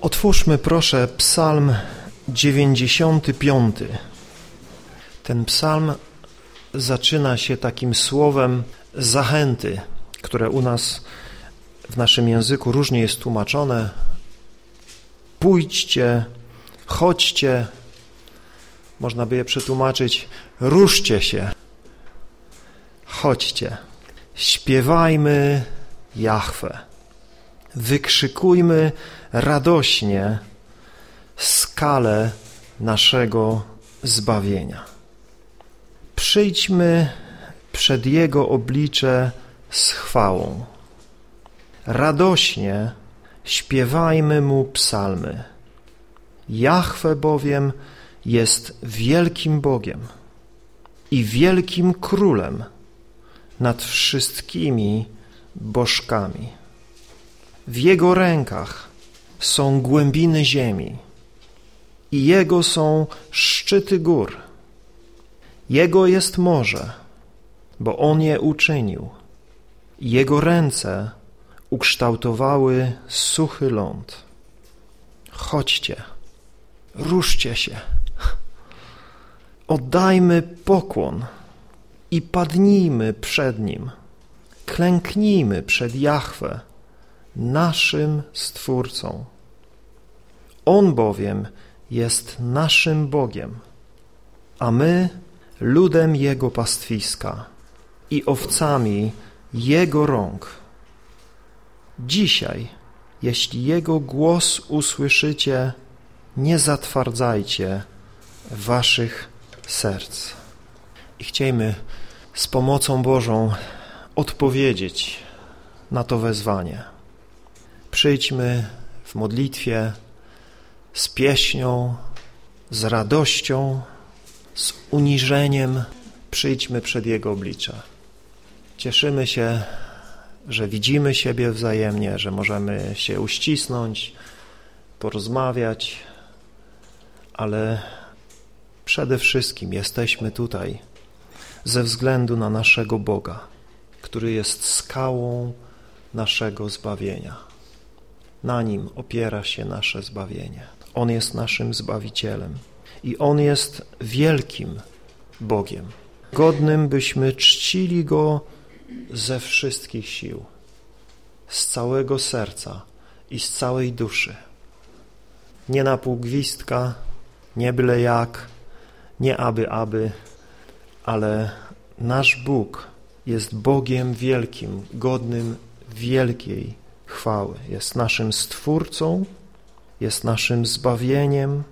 Otwórzmy proszę psalm 95. Ten psalm zaczyna się takim słowem zachęty, które u nas w naszym języku różnie jest tłumaczone. Pójdźcie, chodźcie, można by je przetłumaczyć, ruszcie się, chodźcie, śpiewajmy Jahwe, wykrzykujmy radośnie skalę naszego zbawienia. Przyjdźmy przed Jego oblicze z chwałą. Radośnie śpiewajmy Mu psalmy. Jahwe bowiem jest wielkim Bogiem i wielkim Królem nad wszystkimi bożkami. W Jego rękach są głębiny ziemi i Jego są szczyty gór. Jego jest morze, bo On je uczynił. Jego ręce ukształtowały suchy ląd. Chodźcie, ruszcie się, oddajmy pokłon i padnijmy przed Nim, klęknijmy przed Jahwe, naszym Stwórcą. On bowiem jest naszym Bogiem, a my ludem Jego pastwiska i owcami Jego rąk. Dzisiaj, jeśli Jego głos usłyszycie, nie zatwardzajcie waszych serc. I chciejmy z pomocą Bożą odpowiedzieć na to wezwanie. Przyjdźmy w modlitwie z pieśnią, z radością, z uniżeniem. Przyjdźmy przed Jego oblicze. Cieszymy się, że widzimy siebie wzajemnie, że możemy się uścisnąć, porozmawiać, ale przede wszystkim jesteśmy tutaj ze względu na naszego Boga, który jest skałą naszego zbawienia. Na Nim opiera się nasze zbawienie. On jest naszym Zbawicielem i On jest wielkim Bogiem, godnym byśmy czcili Go ze wszystkich sił, z całego serca i z całej duszy. Nie na pół gwizdka, nie byle jak, nie aby aby, ale nasz Bóg jest Bogiem wielkim, godnym wielkiej chwały. Jest naszym Stwórcą, jest naszym zbawieniem,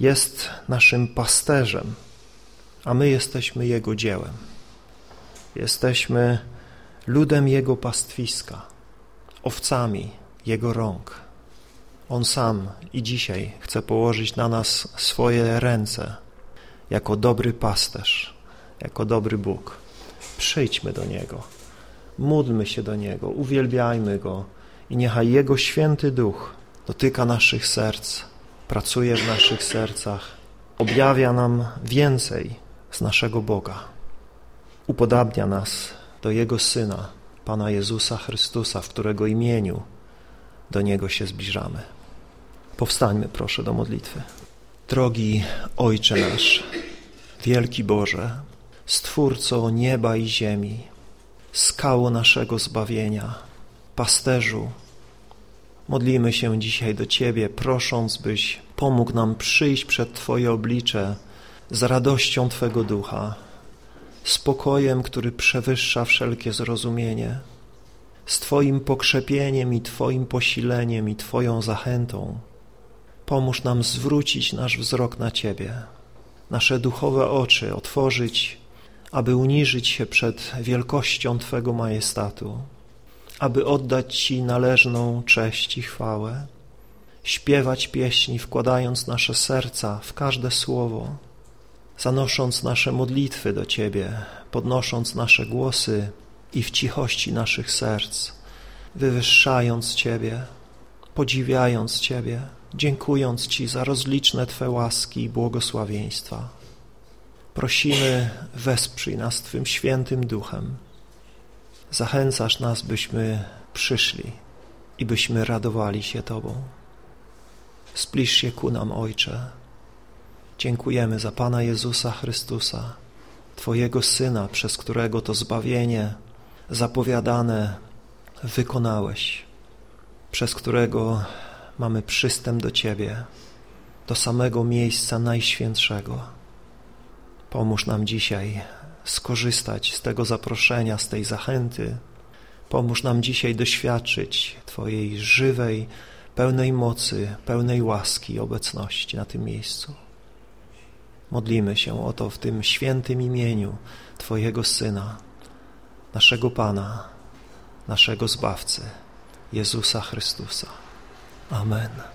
jest naszym pasterzem, a my jesteśmy Jego dziełem. Jesteśmy ludem Jego pastwiska, owcami Jego rąk. On sam i dzisiaj chce położyć na nas swoje ręce jako dobry pasterz, jako dobry Bóg. Przyjdźmy do Niego, módlmy się do Niego, uwielbiajmy Go, i niechaj Jego święty duch dotyka naszych serc, pracuje w naszych sercach, objawia nam więcej z naszego Boga. Upodabnia nas do Jego Syna, Pana Jezusa Chrystusa, w którego imieniu do Niego się zbliżamy. Powstańmy proszę do modlitwy. Drogi Ojcze nasz, wielki Boże, Stwórco nieba i ziemi, skało naszego zbawienia, pasterzu, modlimy się dzisiaj do Ciebie, prosząc, byś pomógł nam przyjść przed Twoje oblicze z radością Twego ducha, spokojem, który przewyższa wszelkie zrozumienie, z Twoim pokrzepieniem i Twoim posileniem i Twoją zachętą. Pomóż nam zwrócić nasz wzrok na Ciebie, nasze duchowe oczy otworzyć, aby uniżyć się przed wielkością Twego majestatu aby oddać Ci należną cześć i chwałę, śpiewać pieśni, wkładając nasze serca w każde słowo, zanosząc nasze modlitwy do Ciebie, podnosząc nasze głosy i w cichości naszych serc, wywyższając Ciebie, podziwiając Ciebie, dziękując Ci za rozliczne Twe łaski i błogosławieństwa. Prosimy, wesprzyj nas Twym świętym duchem, Zachęcasz nas, byśmy przyszli i byśmy radowali się Tobą. Zbliż się ku nam, Ojcze. Dziękujemy za Pana Jezusa Chrystusa, Twojego Syna, przez którego to zbawienie zapowiadane wykonałeś, przez którego mamy przystęp do Ciebie, do samego miejsca najświętszego. Pomóż nam dzisiaj skorzystać z tego zaproszenia, z tej zachęty. Pomóż nam dzisiaj doświadczyć Twojej żywej, pełnej mocy, pełnej łaski i obecności na tym miejscu. Modlimy się o to w tym świętym imieniu Twojego Syna, naszego Pana, naszego Zbawcy, Jezusa Chrystusa. Amen.